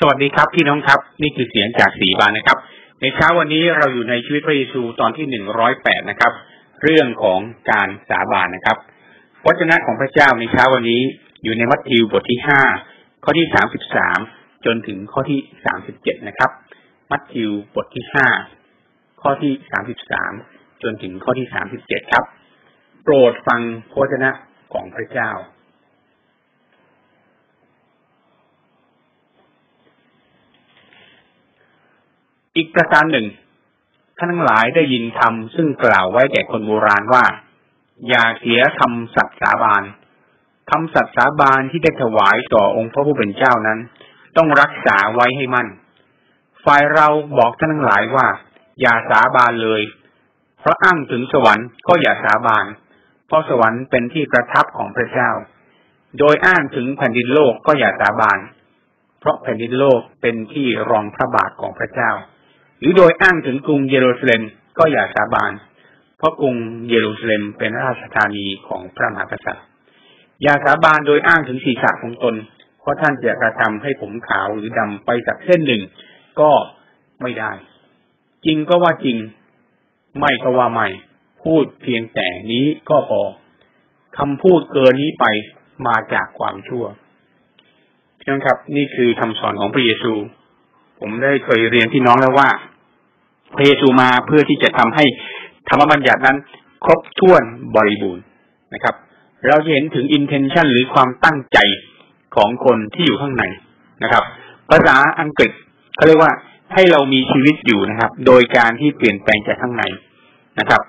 สวัสดีครับพี่น้องครับ นี่คือเสียงจากสีบานนะครับ ในเช้าวันนี้เราอยู่ในชีวิตพระเยซูตอนที่หนึ่งร้อยแปดนะครับ เรื่องของการสาบานนะครับวจนะของพระเจ้าในเช้าวันนี้อยู่ในมัทธิวบทที่ห้าข้อที่สามสิบสามจนถึงข้อที่สามสิบเจ็ดนะครับ มัทธิวบทที่ห้าข้อที่สามสิบสามจนถึงข้อที่สามสิบเจ็ดครับ โปรดฟังพระวจนะของพระเจ้า อีกประการหนึ่งท่านทั้งหลายได้ยินคำซึ่งกล่าวไว้แก่คนโบราณว่า อย่าเสียคำสัตย์สาบานคำสัตย์สาบานที่ได้ถวายต่อองค์พระผู้เป็นเจ้านั้น ต้องรักษาไว้ให้มั่น ฝ่ายเราบอกท่านทั้งหลายว่า อย่าสาบานเลย เพราะอ้างถึงสวรรค์ก็อย่าสาบาน เพราะสวรรค์เป็นที่ประทับของพระเจ้า โดยอ้างถึงแผ่นดินโลกก็อย่าสาบาน เพราะแผ่นดินโลกเป็นที่รองพระบาทของพระเจ้า หรือโดยอ้างถึงกรุงเยรูซาเล็มก็อย่าสาบาน เพราะกรุงเยรูซาเล็มเป็นราชธานีของพระมหากษัตริย์ อย่าสาบานโดยอ้างถึงศีรษะของตน เพราะท่านจะกระทำให้ผมขาวหรือดำไปสักเส้นหนึ่ง ก็ไม่ได้ จริงก็ว่าจริง ไม่ก็ว่าไม่ พูดเพียงแต่นี้ก็พอคำพูดเกินนี้ไปมาจากความชั่วเพียงครับ นี่คือคำสอนของพระเยซู ผมได้เคยเรียนพี่น้องแล้วว่า พระเยซูมาเพื่อที่จะทำให้ธรรมบัญญัตินั้น ครบถ้วนบริบูรณ์นะครับ เราจะเห็นถึง intention หรือความตั้งใจของคนที่อยู่ข้างในนะครับ ภาษาอังกฤษเขาเรียกว่าให้เรามีชีวิตอยู่นะครับ โดยการที่เปลี่ยนแปลงจากข้างในนะครับ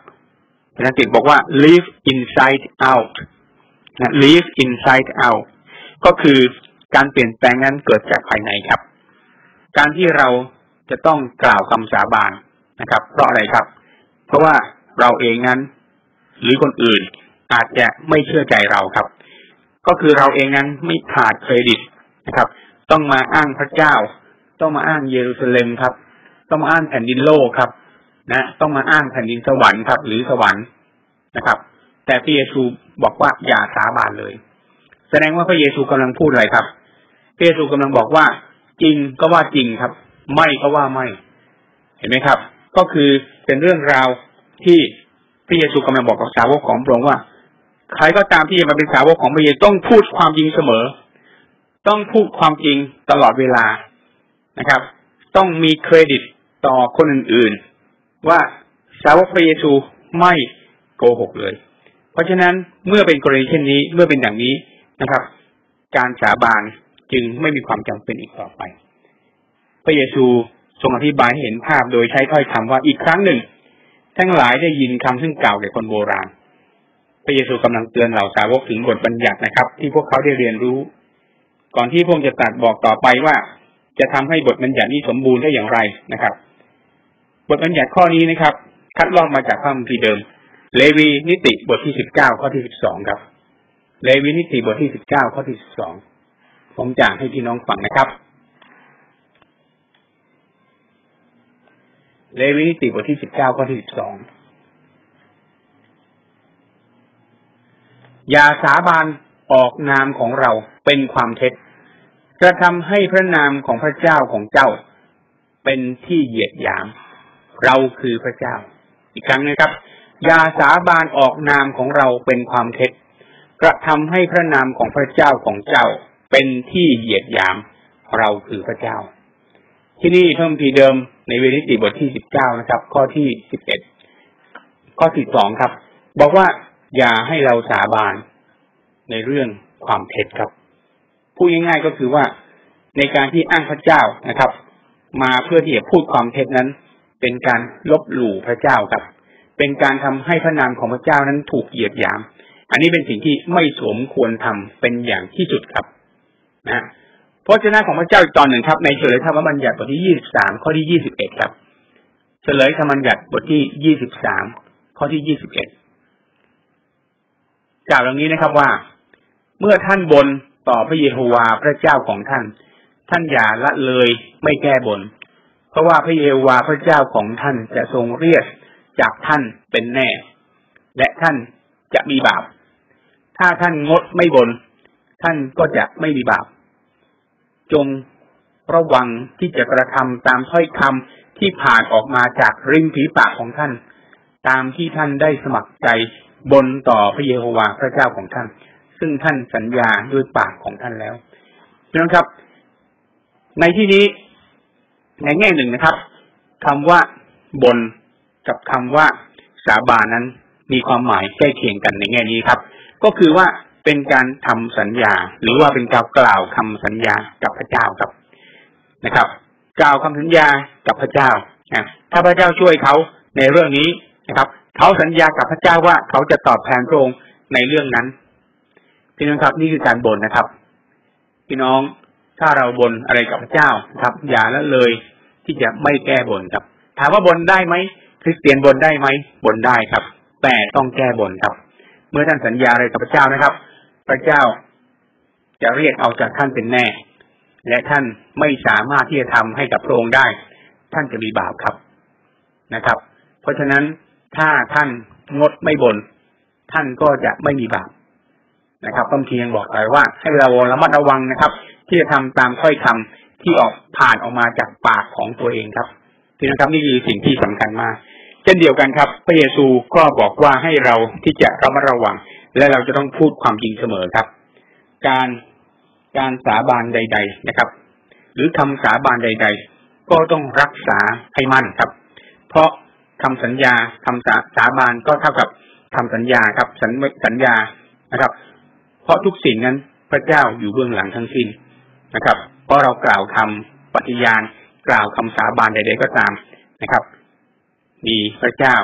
ภาษาอังกฤษบอกว่า live inside out นะ live inside out ก็คือการเปลี่ยนแปลงนั้นเกิดจากภายในครับ การที่เราจะต้องกล่าวคำสาบาน นะครับ เพราะอะไรครับ เพราะว่าเราเองนั้น หรือคนอื่นอาจจะไม่เชื่อใจเราครับ ก็คือเราเองนั้นไม่ขาดเครดิตนะครับ ต้องมาอ้างพระเจ้า ต้องมาอ้างเยรูซาเล็มครับ ต้องมาอ้างแผ่นดินโลกครับ นะ ต้องมาอ้างแผ่นดินสวรรค์ครับ หรือสวรรค์นะครับ แต่พระเยซูบอกว่าอย่าสาบานเลย แสดงว่าพระเยซูกำลังพูดอะไรครับพระเยซูกำลังบอกว่า จริงก็ว่าจริงครับ ไม่ก็ว่าไม่ เห็นไหมครับ ก็คือเป็นเรื่องราวที่พระเยซูกำลังบอกกับสาวกของพระองค์ว่า ใครก็ตามที่จะมาเป็นสาวกของพระเยซูต้องพูดความจริงเสมอ ต้องพูดความจริงตลอดเวลานะครับ ต้องมีเครดิตต่อคนอื่นๆ ว่าสาวกพระเยซูไม่โกหกเลย เพราะฉะนั้นเมื่อเป็นกรณีเช่นนี้เมื่อเป็นอย่างนี้นะครับ การสาบานจึงไม่มีความจำเป็นอีกต่อไป พระเยซู ทรงอธิบายให้เห็นภาพโดยใช้ถ้อยคำว่าอีกครั้งหนึ่ง ทั้งหลายได้ยินคำซึ่งกล่าวแก่คนโบราณ พระเยซูกำลังเตือนเหล่าสาวกถึงบทบัญญัตินะครับ ที่พวกเขาได้เรียนรู้ ก่อนที่พระองค์จะตรัสบอกต่อไปว่า จะทำให้บทบัญญัตินี้สมบูรณ์ได้อย่างไรนะครับ บทบัญญัติข้อนี้นะครับ คัดลอกมาจากพระคัมภีร์เดิม เลวีนิติบทที่สิบเก้าข้อที่สิบสองครับ เลวีนิติบทที่สิบเก้าข้อที่สิบสองผมจะให้พี่น้องฟังนะครับ เลวีนิติบทที่สิบเก้าข้อที่สิบสองอย่าสาบานออกนามของเราเป็นความเท็จจะทำให้พระนามของพระเจ้าของเจ้า เป็นที่เหยียดหยาม เราคือพระเจ้า อีกครั้งนะครับ อย่าสาบานออกนามของเราเป็นความเท็จกระทำให้พระนามของพระเจ้าของเจ้า เป็นที่เหยียดหยาม เราคือพระเจ้า ที่นี่เพิ่มพีเดิมในเวนิติบทที่สิบเก้านะครับ ข้อที่สิบเอ็ดข้อสิบสองครับ บอกว่าอย่าให้เราสาบานในเรื่องความเท็จครับพูดง่ายๆก็คือว่าในการที่อ้างพระเจ้านะครับ มาเพื่อที่จะพูดความเท็จนั้น เป็นการลบหลู่พระเจ้าครับ เป็นการทำให้พระนามของพระเจ้านั้นถูกเหยียดหยาม อันนี้เป็นสิ่งที่ไม่สมควรทำเป็นอย่างที่สุดครับนะ พระเจ้าของพระเจ้าอีกตอนหนึ่งครับ ในเฉลยธรรมบัญญัติบทที่ยี่สิบสามข้อที่ยี่สิบเอ็ดครับ เฉลยธรรมบัญญัติบทที่ยี่สิบสามข้อที่ยี่สิบเอ็ดกล่าวอย่างนี้นะครับว่า เมื่อท่านบนต่อพระเยโฮวาพระเจ้าของท่าน ท่านอย่าละเลยไม่แก้บน เพราะว่าพระเยโฮวาพระเจ้าของท่านจะทรงเรียกจากท่านเป็นแน่ และท่านจะมีบาป ถ้าท่านงดไม่บน ท่านก็จะไม่มีบาป จงระวังที่จะกระทำตามถ้อยคำที่ผ่านออกมาจากริมฝีปากของท่าน ตามที่ท่านได้สมัครใจบนต่อพระเยโฮวาห์พระเจ้าของท่าน ซึ่งท่านสัญญาด้วยปากของท่านแล้วนะครับ ในที่นี้ในแง่หนึ่งนะครับคำว่าบนกับคำว่าสาบานนั้นมีความหมายใกล้เคียงกันในแง่นี้ครับ ก็คือว่า เป็นการทำสัญญา หรือว่าเป็นการกล่าวคำสัญญากับพระเจ้าครับนะครับ กล่าวคำสัญญากับพระเจ้านะถ้าพระเจ้าช่วยเขาในเรื่องนี้นะครับเขาสัญญากับพระเจ้าว่าเขาจะตอบแทนพระองค์ในเรื่องนั้นพี่น้องครับ นี่คือการบ่นนะครับ พี่น้องถ้าเราบ่นอะไรกับพระเจ้าครับ อย่าละเลยที่จะไม่แก้บ่นครับ ถามว่าบ่นได้ไหมคริสเตียนบ่นได้ไหมบ่นได้ครับ แต่ต้องแก้บ่นครับ เมื่อท่านสัญญาอะไรกับพระเจ้านะครับ พระเจ้าจะเรียกเอาจากท่านเป็นแน่ และท่านไม่สามารถที่จะทำให้กับพระองค์ได้ ท่านจะมีบาปครับนะครับ เพราะฉะนั้นถ้าท่านงดไม่บน่นท่านก็จะไม่มีบาปนะครับต้มเทียงบอกไปว่า ให้เราระมัดระวังนะครับ ที่จะทำตามถ้อยคำที่ออกผ่านออกมาจากปากของตัวเองครับที่นะครับนี่คือสิ่งที่สำคัญมาก เช่นเดียวกันครับ พระเยซูก็บอกว่าให้เราที่จะระมัดระวัง และเราจะต้องพูดความจริงเสมอครับ การการสาบานใด ๆ นะครับ หรือคำสาบานใด ๆ ก็ต้องรักษาให้มั่นครับ เพราะคำสัญญาคำสาสาบานก็เท่ากับคำสัญญาครับสัญสัญญานะครับ เพราะทุกสิ่งนั้นพระเจ้าอยู่เบื้องหลังทั้งสิ้นนะครับ เพราะเรากล่าวคำปฏิญาณ กล่าวคำสาบานใด ๆ ก็ตามนะครับ มีพระเจ้า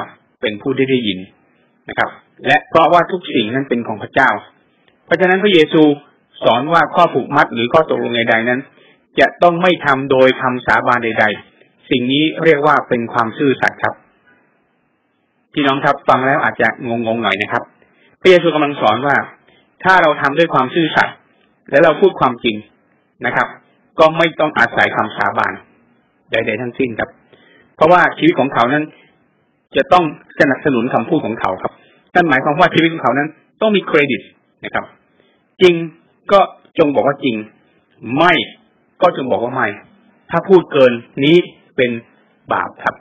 เป็นผู้ได้ได้ยินนะครับ และเพราะว่าทุกสิ่งนั้นเป็นของพระเจ้า เพราะฉะนั้นพระเยซูสอนว่าข้อผูกมัดหรือข้อตกลงใดๆนั้น จะต้องไม่ทำโดยคำสาบานใด ๆ สิ่งนี้เรียกว่าเป็นความซื่อสัตย์ครับ พี่น้องครับฟังแล้วอาจจะงงๆหน่อยนะครับ พระเยซูกำลังสอนว่า ถ้าเราทำด้วยความซื่อสัตย์และเราพูดความจริงนะครับ ก็ไม่ต้องอาศัยคำสาบานใด ๆ ทั้งสิ้นครับ เพราะว่าชีวิตของเขานั้น จะต้องสนับสนุนคำพูดของเขาครับ นั่นหมายความว่าชีวิตของเขานั้น ต้องมีเครดิตนะครับ จริงก็จงบอกว่าจริง ไม่ก็จงบอกว่าไม่ ถ้าพูดเกินนี้เป็นบาปครับ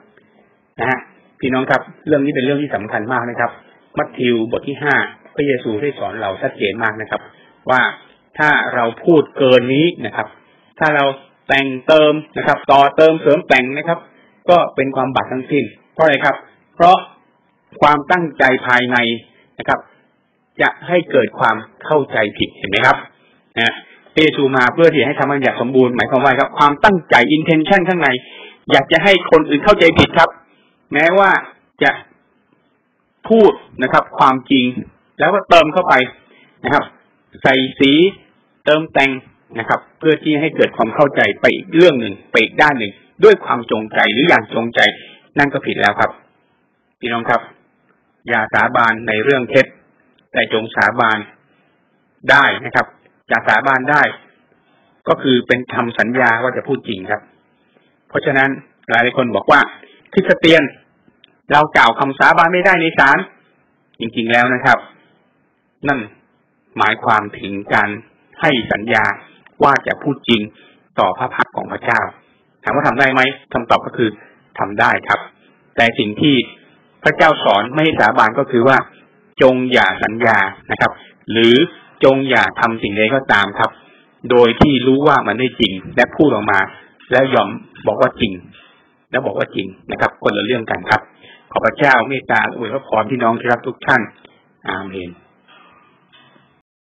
นะฮะพี่น้องครับ เรื่องนี้เป็นเรื่องที่สำคัญมากนะครับ มัทธิวบทที่ห้าพระเยซูได้สอนเราชัดเจนมากนะครับ ว่าถ้าเราพูดเกินนี้นะครับ ถ้าเราแต่งเติมนะครับ ต่อเติมเสริมแต่งนะครับ ก็เป็นความบาปทั้งสิ้นเพราะอะไรครับ เพราะ ความตั้งใจภายในนะครับ จะให้เกิดความเข้าใจผิดเห็นไหมครับนะเยซูมาเพื่อที่ให้ทำมันอย่างสมบูรณ์หมายความว่าครับ ความตั้งใจ intention ข้างใน อยากจะให้คนอื่นเข้าใจผิดครับ แม้ว่าจะพูดนะครับ ความจริง แล้วก็เติมเข้าไปนะครับ ใส่สีเติมแต่งนะครับ เพื่อที่ให้เกิดความเข้าใจไปอีกเรื่องหนึ่งไปอีกด้านหนึ่ง ด้วยความจงใจหรืออย่างจงใจนั่นก็ผิดแล้วครับพี่น้องครับ อย่าสาบานในเรื่องเท็จแต่จงสาบานได้นะครับ อย่าสาบานได้ ก็คือเป็นคำสัญญาว่าจะพูดจริงครับ เพราะฉะนั้นหลายคนบอกว่าคริสเตียน เรากล่าวคำสาบานไม่ได้ในศาลจริงๆแล้วนะครับ นั่นหมายความถึงการให้สัญญาว่าจะพูดจริงต่อพระพักของพระเจ้าถามว่าทำได้ไหมคำตอบก็คือทำได้ครับ แต่สิ่งที่ พระเจ้าสอนไม่ให้สาบานก็คือว่า จงอย่าสัญญานะครับ หรือจงอย่าทำสิ่งใดก็ตามครับ โดยที่รู้ว่ามันไม่จริง และพูดออกมา แล้วยอมบอกว่าจริง แล้วบอกว่าจริงนะครับ คนละเรื่องกันครับ ขอพระเจ้าเมตตาอวยพระพรพี่น้องที่รักทุกท่าน อาเมน